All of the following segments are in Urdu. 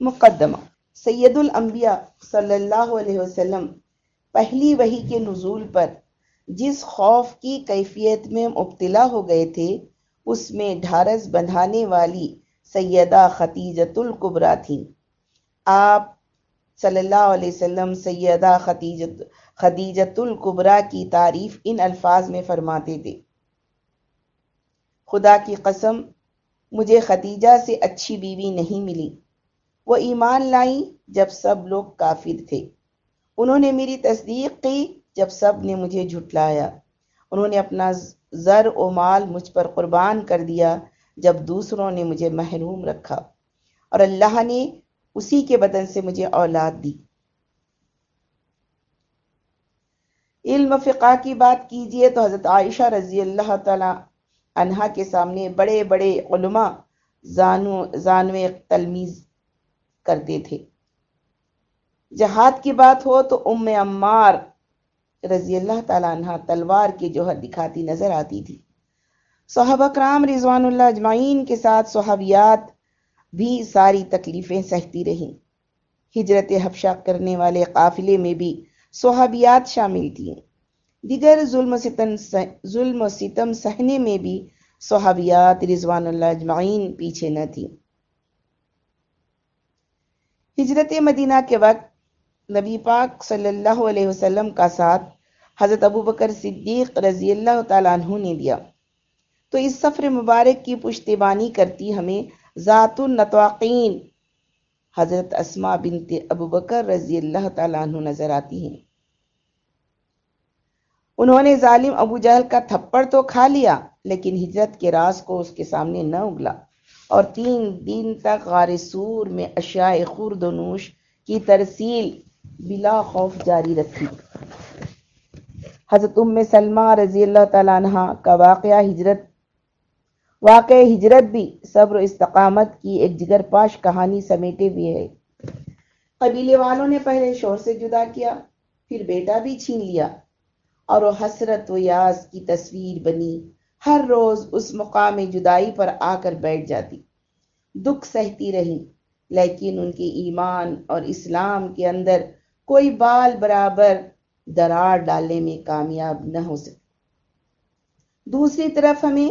مقدمہ۔ سید الانبیاء صلی اللہ علیہ وسلم پہلی وحی کے نزول پر جس خوف کی کیفیت میں مبتلا ہو گئے تھے، اس میں ڈھارس بندھانے والی سیدہ خطیجت القبرا تھیں آپ صلی اللہ علیہ وسلم سیدہ خطیجت خدیجت القبرا کی تعریف ان الفاظ میں فرماتے تھے۔ خدا کی قسم، مجھے خدیجہ سے اچھی بیوی نہیں ملی۔ وہ ایمان لائیں جب سب لوگ کافر تھے۔ انہوں نے میری تصدیق کی جب سب نے مجھے جھٹلایا۔ انہوں نے اپنا زر و مال مجھ پر قربان کر دیا جب دوسروں نے مجھے محروم رکھا۔ اور اللہ نے اسی کے بدن سے مجھے اولاد دی۔ علم فقہ کی بات کیجیے تو حضرت عائشہ رضی اللہ تعالی عنہا کے سامنے بڑے بڑے علماء، زانو زانو تلمیز کرتے تھے جہاد کی بات ہو تو ام عمار رضی اللہ تعالیٰ عنہ تلوار کے جوہر دکھاتی نظر آتی تھی۔ صحابہ کرام رضوان اللہ اجمعین کے ساتھ صحابیات بھی ساری تکلیفیں سہتی رہیں۔ ہجرت حفشہ کرنے والے قافلے میں بھی صحابیات شامل تھیں۔ دیگر ظلم و ستم ظلم و ستم سہنے میں بھی صحابیات رضوان اللہ اجمعین پیچھے نہ تھیں۔ ہجرت مدینہ کے وقت نبی پاک صلی اللہ علیہ وسلم کا ساتھ حضرت ابو بکر صدیق رضی اللہ تعالیٰ عنہ نے دیا۔ تو اس سفر مبارک کی پشتبانی کرتی ہمیں ذات النطواقین حضرت اسما بنت ابو بکر رضی اللہ تعالیٰ عنہ نظر آتی ہیں۔ انہوں نے ظالم ابو جہل کا تھپڑ تو کھا لیا، لیکن ہجرت کے راز کو اس کے سامنے نہ اگلا۔ اور تین دن تک غار سور میں اشیاء خورد و نوش کی ترسیل بلا خوف جاری رکھی۔ حضرت ام سلمہ رضی اللہ تعالیٰ عنہ کا واقعہ ہجرت واقع ہجرت بھی صبر و استقامت کی ایک جگر پاش کہانی سمیٹے بھی ہے۔ قبیلے والوں نے پہلے شور سے جدا کیا، پھر بیٹا بھی چھین لیا اور وہ حسرت و یاز کی تصویر بنی۔ ہر روز اس مقام جدائی پر آ کر بیٹھ جاتی۔ دکھ سہتی رہی، لیکن ان کے ایمان اور اسلام کے اندر کوئی بال برابر درار ڈالنے میں کامیاب نہ ہو سکے۔ دوسری طرف ہمیں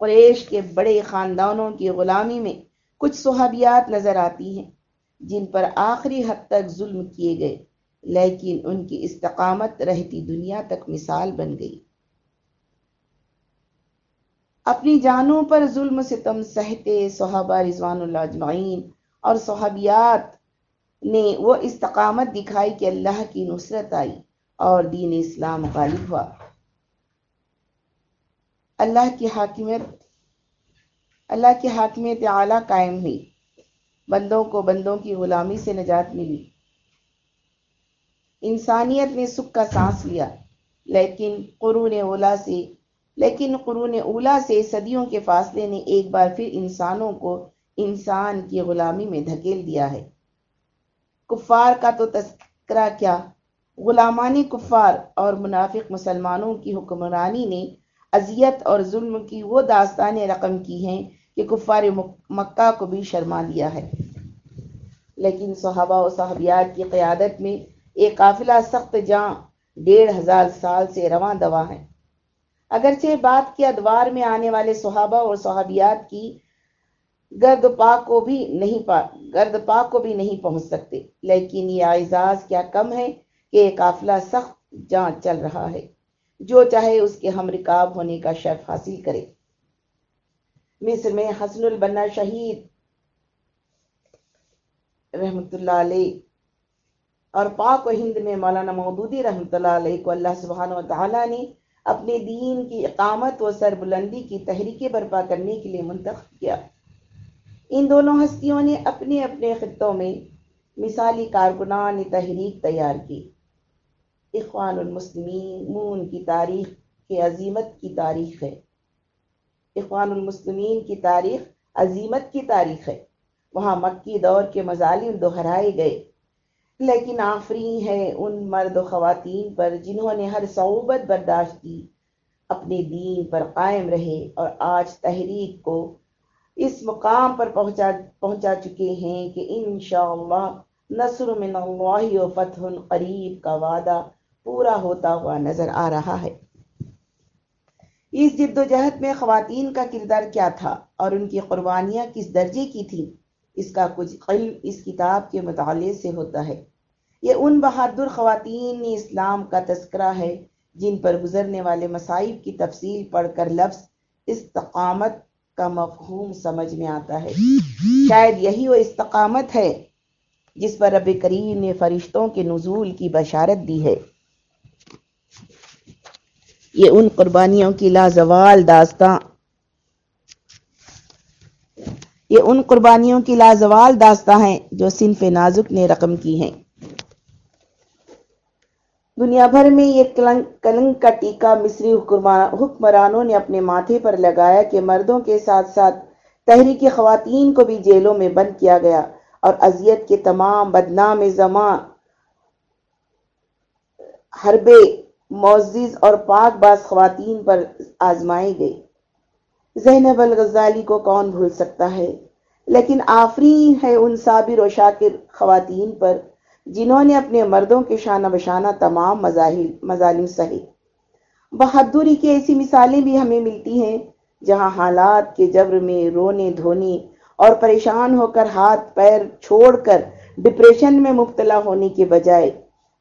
قریش کے بڑے خاندانوں کی غلامی میں کچھ صحابیات نظر آتی ہیں، جن پر آخری حد تک ظلم کیے گئے۔ لیکن ان کی استقامت رہتی دنیا تک مثال بن گئی۔ اپنی جانوں پر ظلم ستم سہتے صحابہ رضوان اللہ اجمعین اور صحابیات نے وہ استقامت دکھائی کہ اللہ کی نصرت آئی اور دین اسلام غالب ہوا۔ اللہ کی حاکمیت، اللہ کی حاکمیت اعلیٰ قائم ہوئی۔ بندوں کو بندوں کی غلامی سے نجات ملی۔ انسانیت نے سکھ کا سانس لیا۔ لیکن قرون اولا سے، لیکن قرون اولا سے صدیوں کے فاصلے نے ایک بار پھر انسانوں کو انسان کی غلامی میں دھکیل دیا ہے۔ کفار کا تو تذکرہ کیا۔ غلامانی کفار اور منافق مسلمانوں کی حکمرانی نے اذیت اور ظلم کی وہ داستانیں رقم کی ہیں کہ کفار مکہ کو بھی شرما دیا ہے۔ لیکن صحابہ و صحابیات کی قیادت میں ایک قافلہ سخت جاں ڈیڑھ ہزار سال سے رواں دوا ہے۔ اگرچہ بات کے ادوار میں آنے والے صحابہ اور صحابیات کی گرد پاک کو بھی نہیں پا گرد پاک کو بھی نہیں پہنچ سکتے، لیکن یہ اعزاز کیا کم ہے کہ ایک قافلہ سخت جاں چل رہا ہے۔ جو چاہے اس کے ہم رکاب ہونے کا شرف حاصل کرے۔ مصر میں حسن البنا شہید رحمت اللہ علیہ اور پاک و ہند میں مولانا مودودی رحمۃ اللہ علیہ کو اللہ سبحانہ و تعالیٰ نے اپنے دین کی اقامت و سر بلندی کی تحریک برپا کرنے کے لیے منتخب کیا۔ ان دونوں ہستیوں نے اپنے اپنے خطوں میں مثالی کارکنان تحریک تیار کی۔ اخوان المسلمین کی تاریخ کے عظیمت کی تاریخ ہے۔ اخوان المسلمین کی تاریخ عظیمت کی تاریخ ہے۔ وہاں مکی دور کے مظالم دہرائے گئے۔ لیکن آفری ہے ان مرد و خواتین پر جنہوں نے ہر صعوبت برداشت کی، اپنے دین پر قائم رہے اور آج تحریک کو اس مقام پر پہنچا پہنچا چکے ہیں کہ انشاءاللہ نصر من اللہ و فتح قریب کا وعدہ پورا ہوتا ہوا نظر آ رہا ہے۔ اس جد و جہد میں خواتین کا کردار کیا تھا اور ان کی قربانیاں کس درجے کی تھیں؟ اس کا کچھ علم اس کتاب کے مطالعے سے ہوتا ہے۔ یہ ان بہادر خواتین اسلام کا تذکرہ ہے جن پر گزرنے والے مصائب کی تفصیل پڑھ کر لفظ استقامت کا مفہوم سمجھ میں آتا ہے۔ شاید یہی وہ استقامت ہے جس پر رب کریم نے فرشتوں کے نزول کی بشارت دی ہے۔ یہ ان قربانیوں کی لازوال داستان یہ ان قربانیوں کی لازوال داستان ہیں جو صنف نازک نے رقم کی ہیں۔ دنیا بھر میں یہ کلنگ کا ٹیکہ مصری حکمرانوں نے اپنے ماتھے پر لگایا کہ مردوں کے ساتھ ساتھ تحریک خواتین کو بھی جیلوں میں بند کیا گیا اور اذیت کے تمام بدنام زماں، حربے، معزز اور پاک باز خواتین پر آزمائے گئے۔ زینب الغزالی کو کون بھول سکتا ہے؟ لیکن آفرین ہے ان صابر و شاکر خواتین پر جنہوں نے اپنے مردوں کے شانہ بشانہ تمام مظالم سہے۔ بہادری کی ایسی مثالیں بھی ہمیں ملتی ہیں جہاں حالات کے جبر میں رونے دھونے اور پریشان ہو کر ہاتھ پیر چھوڑ کر ڈپریشن میں مبتلا ہونے کے بجائے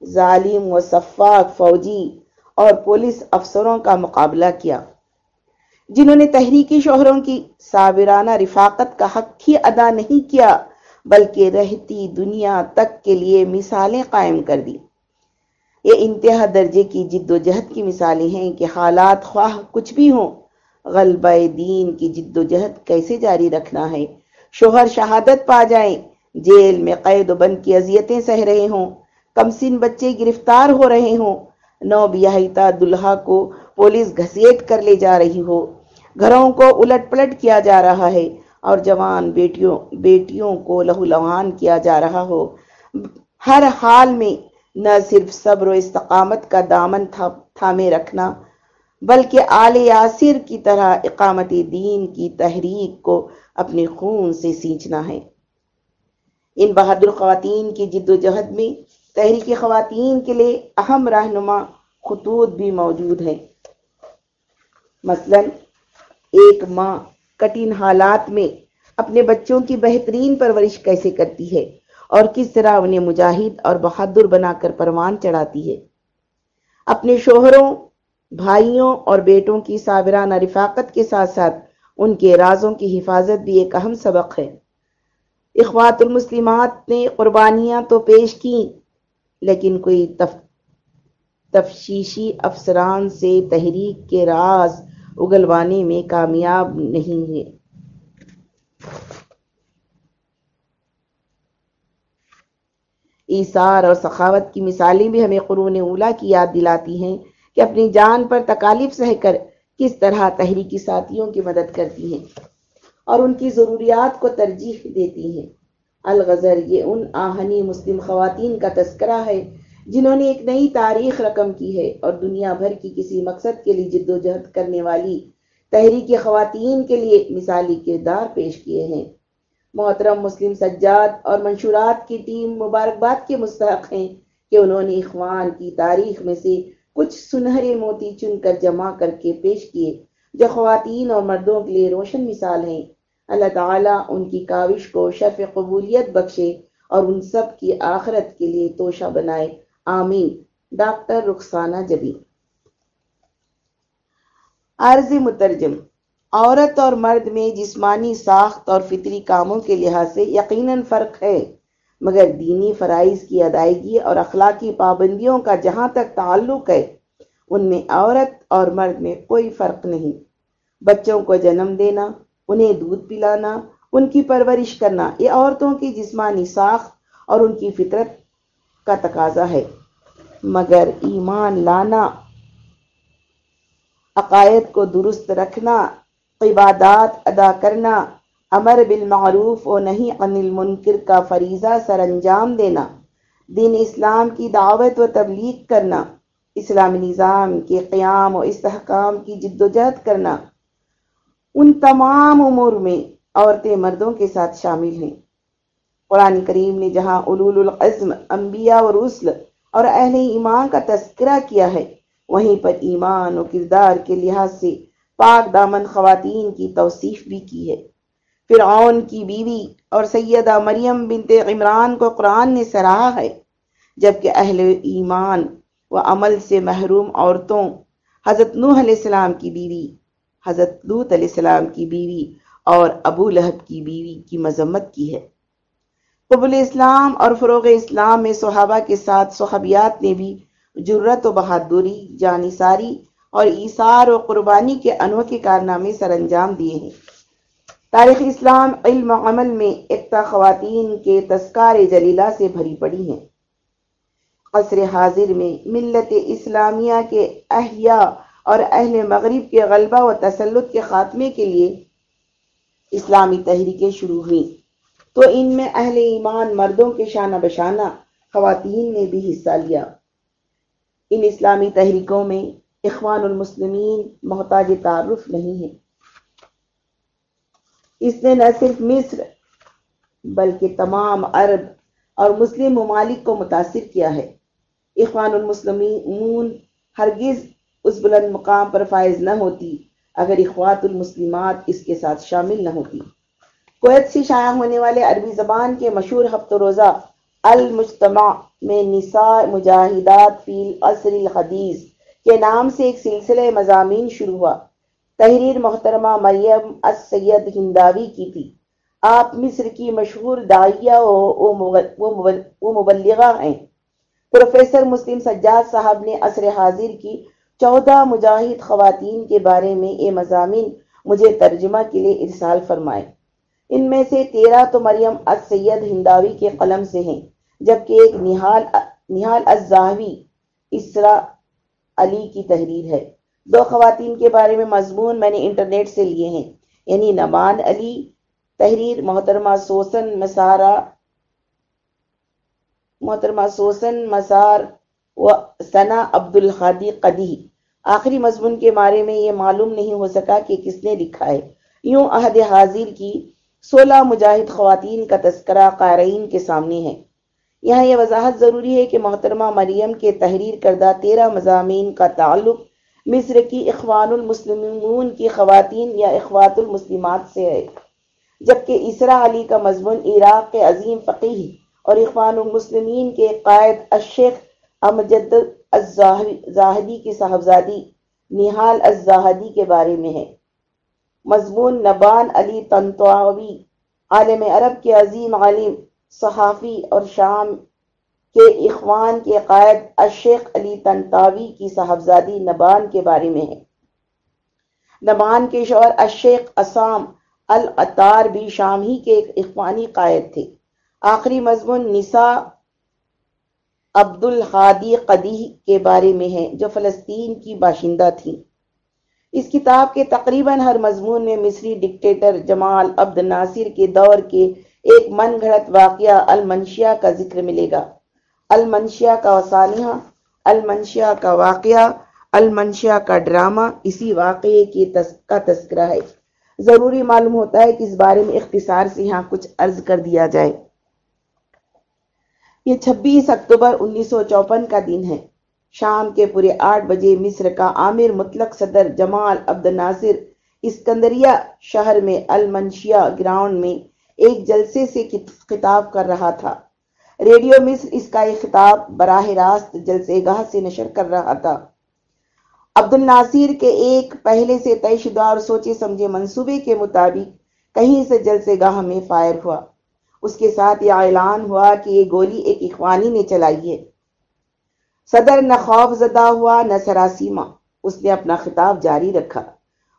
ظالم و صفاق فوجی اور پولیس افسروں کا مقابلہ کیا۔ جنہوں نے تحریکی شوہروں کی صابرانہ رفاقت کا حق ہی ادا نہیں کیا، بلکہ رہتی دنیا تک کے لیے مثالیں قائم کر دی۔ یہ انتہا درجے کی جد و جہد کی مثالیں ہیں کہ حالات خواہ کچھ بھی ہوں، غلبہ دین کی جد و جہد کیسے جاری رکھنا ہے؟ شوہر شہادت پا جائیں، جیل میں قید و بند کی اذیتیں سہ رہے ہوں کمسن بچے گرفتار ہو رہے ہوں، نو بیاہیتا دلہا کو پولیس گھسیٹ کر لے جا رہی ہو۔ گھروں کو الٹ پلٹ کیا جا رہا ہے اور جوان بیٹیوں بیٹیوں کو لہو لوان کیا جا رہا ہو۔ ہر حال میں نہ صرف صبر و استقامت کا دامن تھامے رکھنا، بلکہ آل یاسر کی طرح اقامت دین کی تحریک کو اپنے خون سے سینچنا ہے۔ ان بہادر خواتین کی جد و جہد میں تحریک خواتین کے لیے اہم رہنما خطوط بھی موجود ہیں۔ مثلا ایک ماں کٹن حالات میں اپنے بچوں کی بہترین پرورش کیسے کرتی ہے اور کس طرح انہیں مجاہد اور بہادر بنا کر پروان چڑھاتی ہے؟ اپنے شوہروں، بھائیوں اور بیٹوں کی صابرانہ رفاقت کے ساتھ ساتھ ان کے رازوں کی حفاظت بھی ایک اہم سبق ہے۔ اخوات المسلمات نے قربانیاں تو پیش کی لیکن کوئی تف... تفشیشی افسران سے تحریک کے راز اگلوانے میں کامیاب نہیں ہے ایسار اور سخاوت کی مثالیں بھی ہمیں قرون اولا کی یاد دلاتی ہیں کہ اپنی جان پر تکالیف سہ کر کس طرح تحریکی ساتھیوں کی مدد کرتی ہیں اور ان کی ضروریات کو ترجیح دیتی ہیں۔ الغزر یہ ان آہنی مسلم خواتین کا تذکرہ ہے جنہوں نے ایک نئی تاریخ رقم کی ہے اور دنیا بھر کی کسی مقصد کے لیے جد و جہد کرنے والی تحریک خواتین کے لیے مثالی کردار پیش کیے ہیں۔ محترم مسلم سجاد اور منشورات کی ٹیم مبارکباد کے مستحق ہیں کہ انہوں نے اخوان کی تاریخ میں سے کچھ سنہرے موتی چن کر جمع کر کے پیش کیے، جو خواتین اور مردوں کے لیے روشن مثال ہیں۔ اللہ تعالیٰ ان کی کاوش کو شرف قبولیت بخشے اور ان سب کی آخرت کے لیے توشہ بنائے۔ آمین۔ ڈاکٹر رخسانہ جبی عرض مترجم، عورت اور مرد میں جسمانی ساخت اور فطری کاموں کے لحاظ سے یقیناً فرق ہے، مگر دینی فرائض کی ادائیگی اور اخلاقی پابندیوں کا جہاں تک تعلق ہے، ان میں عورت اور مرد میں کوئی فرق نہیں۔ بچوں کو جنم دینا، انہیں دودھ پلانا، ان کی پرورش کرنا، یہ عورتوں کی جسمانی ساخت اور ان کی فطرت کا تقاضا ہے۔ مگر ایمان لانا، عقائد کو درست رکھنا، عبادات ادا کرنا، امر بالمعروف و نہیں عن المنکر کا فریضہ سر انجام دینا، دین اسلام کی دعوت و تبلیغ کرنا، اسلامی نظام کے قیام و استحکام کی جد و جہد کرنا۔ ان تمام امور میں عورتیں مردوں کے ساتھ شامل ہیں۔ قرآن کریم نے جہاں علول العزم، انبیاء و رسل اور اہل ایمان کا تذکرہ کیا ہے، وہیں پر ایمان و کردار کے لحاظ سے پاک دامن خواتین کی توصیف بھی کی ہے۔ فرعون کی بیوی اور سیدہ مریم بنت عمران کو قرآن نے سراہا ہے، جبکہ اہل ایمان و عمل سے محروم عورتوں، حضرت نوح علیہ السلام کی بیوی، حضرت لوت علیہ السلام کی بیوی اور ابو لہب کی بیوی کی مذمت کی ہے۔ قبل اسلام اور فروغ اسلام میں صحابہ کے ساتھ صحابیات نے بھی جرت و بہادری جانساری اور ایثار و قربانی کے انوکھے کارنامے سر انجام دیے ہیں۔ تاریخ اسلام علم و عمل میں اقتا خواتین کے تذکار جلیلہ سے بھری پڑی ہیں۔ قصر حاضر میں ملت اسلامیہ کے احیاء اور اہل مغرب کے غلبہ و تسلط کے خاتمے کے لیے اسلامی تحریکیں شروع ہوئیں۔ تو ان میں اہل ایمان مردوں کے شانہ بشانہ خواتین نے بھی حصہ لیا۔ ان اسلامی تحریکوں میں اخوان المسلمین محتاج تعارف نہیں ہے اس نے نہ صرف مصر بلکہ تمام عرب اور مسلم ممالک کو متاثر کیا ہے۔ اخوان المسلمین ہرگز اس بلند مقام پر فائز نہ ہوتی اگر اخوات المسلمات اس کے ساتھ شامل نہ ہوتی۔ کویت سے شائع ہونے والے عربی زبان کے مشہور ہفت روزہ المجتمع میں نساء مجاہدات فی العصر الحدیث کے نام سے ایک سلسلہ مضامین شروع ہوا۔ تحریر محترمہ مریم السید ہنداوی کی تھی۔ آپ مصر کی مشہور دائیہ و مبلغہ ہیں۔ پروفیسر مسلم سجاد صاحب نے عصر حاضر کی چودہ مجاہد خواتین کے بارے میں یہ مضامین مجھے ترجمہ کے لیے ارسال فرمائے۔ ان میں سے تیرہ تو مریم السید ہنداوی کے قلم سے ہیں، جبکہ ایک نحال نحال الزاہوی اسرا علی کی تحریر ہے۔ دو خواتین کے بارے میں مضمون میں نے انٹرنیٹ سے لیے ہیں یعنی نمان علی تحریر، محترمہ سوسن مسارہ، محترمہ سوسن مسار و ثنا عبد الخادی قدی آخری مضمون کے بارے میں یہ معلوم نہیں ہو سکا کہ کس نے لکھا ہے۔ یوں عہد حاضر کی سولہ مجاہد خواتین کا تذکرہ قارئین کے سامنے ہے۔ یہاں یہ وضاحت ضروری ہے کہ محترمہ مریم کے تحریر کردہ تیرہ مضامین کا تعلق مصر کی اخوان المسلمون کی خواتین یا اخوات المسلمات سے ہے۔ جبکہ اسرا علی کا مضمون عراق کے عظیم فقیح اور اخوان المسلمین کے قائد الشیخ امجد الزاہدی کی صاحبزادی نحال الزاہدی کے بارے میں ہے۔ مضمون نبان علی تنتواوی عالم عرب کے عظیم عالم صحافی اور شام کے اخوان کے قائد الشیخ علی تنتاوی کی صاحبزادی نبان کے بارے میں ہے۔ نبان کے شوہر الشیخ اسام العطار بھی شام ہی کے ایک اخوانی قائد تھے۔ آخری مضمون نساء عبد الحادی قدی کے بارے میں ہے، جو فلسطین کی باشندہ تھی اس کتاب کے تقریباً ہر مضمون میں مصری ڈکٹیٹر جمال عبد ناصر کے دور کے ایک من گھڑت واقعہ المنشیا کا ذکر ملے گا۔ المنشیا کا وسانیہ المنشیا کا واقعہ المنشیا کا ڈرامہ، اسی واقعے کی کا تذکرہ ہے۔ ضروری معلوم ہوتا ہے کہ اس بارے میں اختصار سے یہاں کچھ عرض کر دیا جائے۔ یہ چھبیس اکتوبر انیس سو چوپن کا دن ہے۔ شام کے پورے آٹھ بجے مصر کا عامر مطلق صدر جمال عبد ناصر اسکندریہ شہر میں المنشیا گراؤنڈ میں ایک جلسے سے خطاب کر رہا تھا۔ ریڈیو مصر اس کا ایک خطاب براہ راست جلسے گاہ سے نشر کر رہا تھا۔ عبد الناصر کے ایک پہلے سے طے شدہ اور سوچے سمجھے منصوبے کے مطابق کہیں سے جلسے گاہ میں فائر ہوا۔ اس کے ساتھ یہ اعلان ہوا کہ یہ گولی ایک اخوانی نے چلائی ہے۔ صدر نہ خوف زدہ ہوا نہ سراسیما اس نے اپنا خطاب جاری رکھا۔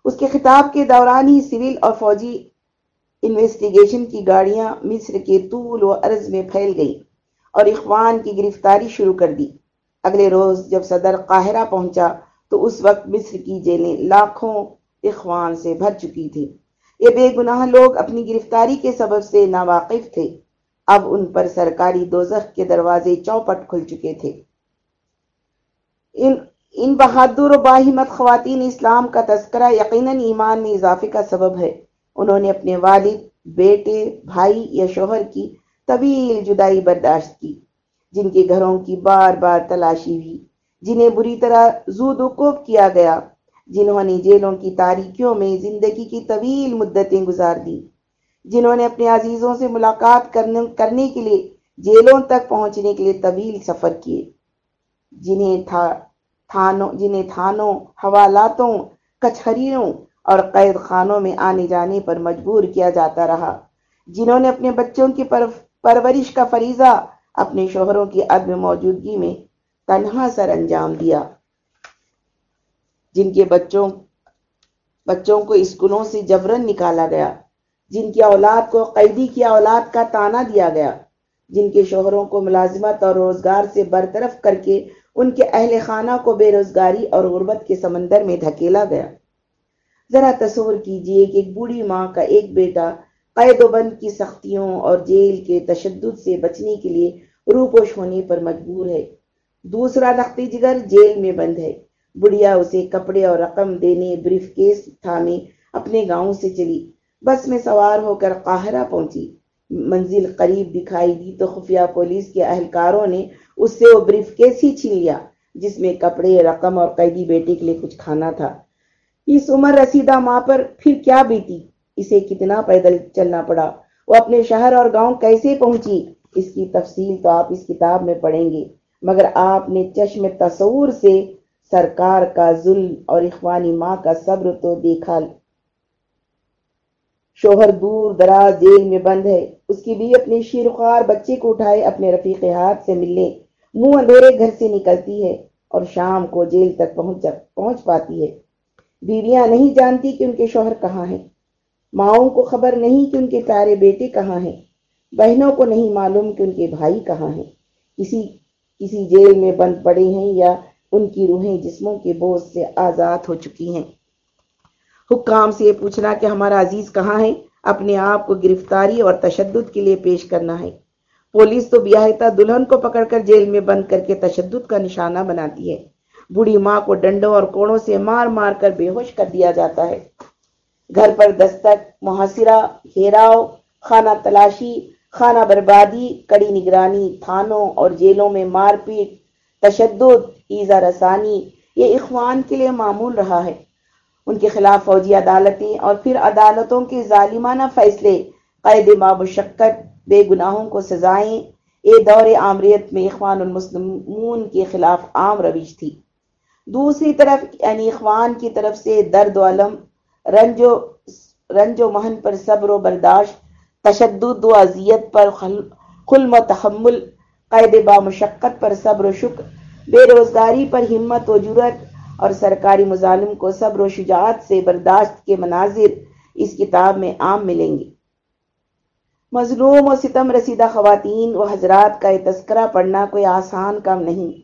اس کے خطاب کے دوران ہی سول اور فوجی انویسٹیگیشن کی گاڑیاں مصر کے طول و عرض میں پھیل گئی اور اخوان کی گرفتاری شروع کر دی۔ اگلے روز جب صدر قاہرہ پہنچا تو اس وقت مصر کی جیلیں لاکھوں اخوان سے بھر چکی تھی یہ بے گناہ لوگ اپنی گرفتاری کے سبب سے ناواقف تھے۔ اب ان پر سرکاری دوزخ کے دروازے چوپٹ کھل چکے تھے۔ ان ان بہادر و باہمت خواتین اسلام کا تذکرہ یقیناً ایمان میں اضافے کا سبب ہے۔ انہوں نے اپنے والد، بیٹے، بھائی یا شوہر کی طویل جدائی برداشت کی، جن کے گھروں کی بار بار تلاشی ہوئی، جنہیں بری طرح زود وقوف کیا گیا، جنہوں نے جیلوں کی تاریکیوں میں زندگی کی طویل مدتیں گزار دی جنہوں نے اپنے عزیزوں سے ملاقات کرنے کرنے کے لیے جیلوں تک پہنچنے کے لیے طویل سفر کیے، جنہیں تھا تھانوں، جنہیں تھانوں، حوالاتوں، کچہریوں اور قید خانوں میں آنے جانے پر مجبور کیا جاتا رہا، جنہوں نے اپنے بچوں کی پرورش کا فریضہ اپنے شوہروں کی عدم موجودگی میں تنہا سر انجام دیا۔ جن کے بچوں بچوں کو اسکولوں سے جبرن نکالا گیا، جن کی اولاد کو قیدی کی اولاد کا تانا دیا گیا، جن کے شوہروں کو ملازمت اور روزگار سے برطرف کر کے ان کے اہل خانہ کو بے روزگاری اور غربت کے سمندر میں دھکیلا گیا۔ ذرا تصور کیجیے کہ ایک بوڑھی ماں کا ایک بیٹا قید و بند کی سختیوں اور جیل کے تشدد سے بچنے کے لیے روپوش ہونے پر مجبور ہے۔ دوسرا نقطی جگر جیل میں بند ہے۔ بڑھیا اسے کپڑے اور رقم دینے بریف کیس تھامے اپنے گاؤں سے چلی۔ بس میں سوار ہو کر قاہرہ پہنچی۔ منزل قریب دکھائی دی تو خفیہ پولیس کے اہلکاروں نے اس سے وہ بریف کیس ہی چھین لیا جس میں کپڑے، رقم اور قیدی بیٹے کے لیے کچھ کھانا تھا۔ اس عمر رسیدہ ماں پر پھر کیا بیٹی اسے کتنا پیدل چلنا پڑا؟ وہ اپنے شہر اور گاؤں کیسے پہنچی؟ اس کی تفصیل تو آپ اس کتاب میں پڑھیں گے۔ مگر آپ نے چشم تصور سے سرکار کا ظلم اور اخوانی ماں کا صبر تو دیکھا۔ شوہر دور دراز جیل میں بند ہے۔ اس کی بھی اپنے شیرخوار بچے کو اٹھائے اپنے رفیق ہاتھ سے ملنے۔ منہ اندھیرے گھر سے نکلتی ہے اور شام کو جیل تک پہنچ پہنچ پاتی ہے۔ بیویاں نہیں جانتی کہ ان کے شوہر کہاں ہیں۔ ماؤں کو خبر نہیں کہ ان کے پیارے بیٹے کہاں ہیں۔ بہنوں کو نہیں معلوم کہ ان کے بھائی کہاں ہیں۔ کسی کسی جیل میں بند پڑے ہیں یا ان کی روحیں جسموں کے بوجھ سے آزاد ہو چکی ہیں۔ حکام سے یہ پوچھنا کہ ہمارا عزیز کہاں ہے؟ اپنے آپ کو گرفتاری اور تشدد کے لیے پیش کرنا ہے۔ پولیس تو بیاہتا دلہن کو پکڑ کر جیل میں بند کر کے تشدد کا نشانہ بناتی ہے۔ بوڑھی ماں کو ڈنڈوں اور کوڑوں سے مار مار کر بے ہوش کر دیا جاتا ہے۔ گھر پر دستک، محاصرہ، گھیراؤ، خانہ تلاشی، خانہ بربادی، کڑی نگرانی، تھانوں اور جیلوں میں مار پیٹ، تشدد ایزا رسانی، یہ اخوان کے لیے معمول رہا ہے۔ ان کے خلاف فوجی عدالتیں اور پھر عدالتوں کے ظالمانہ فیصلے، قید مشقت بے گناہوں کو سزائیں۔ اے دور عامریت میں اخوان المسلمون کے خلاف عام رویش تھی۔ دوسری طرف یعنی اخوان کی طرف سے درد و علم، رنج و رنج و مہن پر صبر و برداشت، تشدد و اذیت پر خلم و تحمل، قید با مشقت پر صبر و شکر، بے روزگاری پر ہمت و جرت اور سرکاری مظالم کو صبر و شجاعت سے برداشت کے مناظر اس کتاب میں عام ملیں گے۔ مظلوم و ستم رسیدہ خواتین و حضرات کا یہ تذکرہ پڑھنا کوئی آسان کام نہیں۔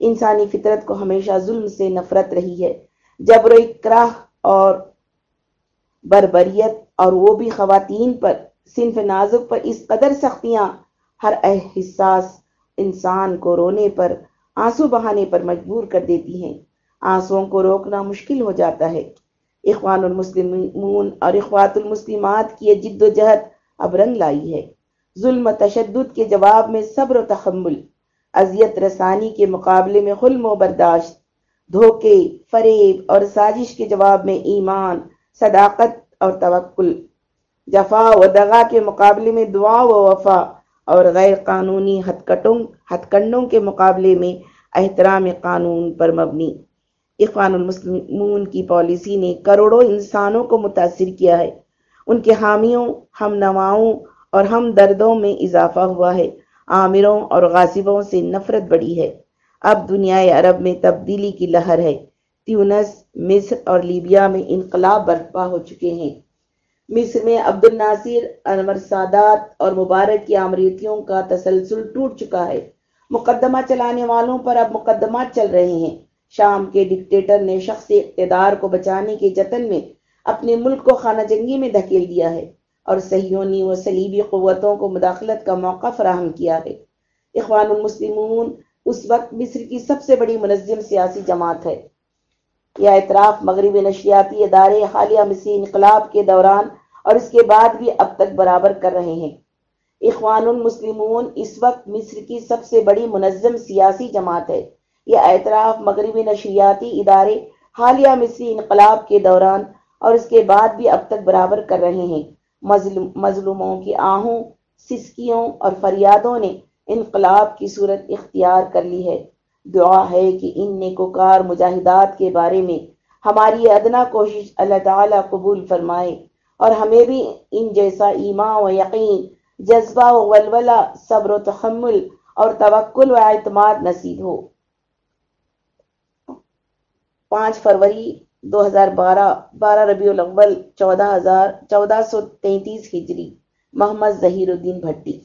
انسانی فطرت کو ہمیشہ ظلم سے نفرت رہی ہے۔ جبر و اکراہ اور بربریت اور وہ بھی خواتین پر، صنف نازک پر اس قدر سختیاں، ہر احساس انسان کو رونے پر، آنسو بہانے پر مجبور کر دیتی ہیں۔ آنسووں کو روکنا مشکل ہو جاتا ہے۔ اخوان المسلمون اور اخوات المسلمات کی جد و جہد اب رنگ لائی ہے۔ ظلم و تشدد کے جواب میں صبر و تحمل، اذیت رسانی کے مقابلے میں حلم و برداشت، دھوکے، فریب اور سازش کے جواب میں ایمان، صداقت اور توکل۔ جفا و دغا کے مقابلے میں دعا و وفا اور غیر قانونی ہتھ کنڈوں کے مقابلے میں احترام قانون پر مبنی۔ اخوان المسلمون کی پالیسی نے کروڑوں انسانوں کو متاثر کیا ہے۔ ان کے حامیوں، ہم نواؤں اور ہم دردوں میں اضافہ ہوا ہے۔ عامروں اور غاصبوں سے نفرت بڑی ہے۔ اب دنیا عرب میں تبدیلی کی لہر ہے۔ تیونس، مصر اور لیبیا میں انقلاب برپا ہو چکے ہیں۔ مصر میں عبد الناصر انور سادات اور مبارک کی آمریتیوں کا تسلسل ٹوٹ چکا ہے۔ مقدمہ چلانے والوں پر اب مقدمات چل رہے ہیں۔ شام کے ڈکٹیٹر نے شخصی اقتدار کو بچانے کے جتن میں اپنے ملک کو خانہ جنگی میں دھکیل دیا ہے اور صہیونی و سلیبی قوتوں کو مداخلت کا موقع فراہم کیا ہے۔ اخوان المسلمون، اس وقت مصر کی سب سے بڑی منظم سیاسی جماعت ہے۔ یہ اعتراف مغربی نشریاتی ادارے حالیہ مسی انقلاب کے دوران اور اس کے بعد بھی اب تک برابر کر رہے ہیں۔ اخوان المسلمون، اس وقت مصر کی سب سے بڑی منظم سیاسی جماعت ہے۔ یہ اعتراف مغربی نشریاتی ادارے حالیہ مصری انقلاب کے دوران اور اس کے بعد بھی اب تک برابر کر رہے ہیں۔ مظلوموں کی آہوں، سسکیوں اور فریادوں نے انقلاب کی صورت اختیار کر لی ہے۔ دعا ہے کہ ان نیکوکار مجاہدات کے بارے میں ہماری ادنا کوشش اللہ تعالیٰ قبول فرمائے اور ہمیں بھی ان جیسا ایمان و یقین، جذبہ و ولولہ، صبر و تحمل اور توکل و اعتماد نصیب ہو۔ پانچ فروری دو ہزار بارہ بارہ ربیع الاول، چودہ ہزار، چودہ سو تینتیس ہجری، محمد ظہیر الدین بھٹی۔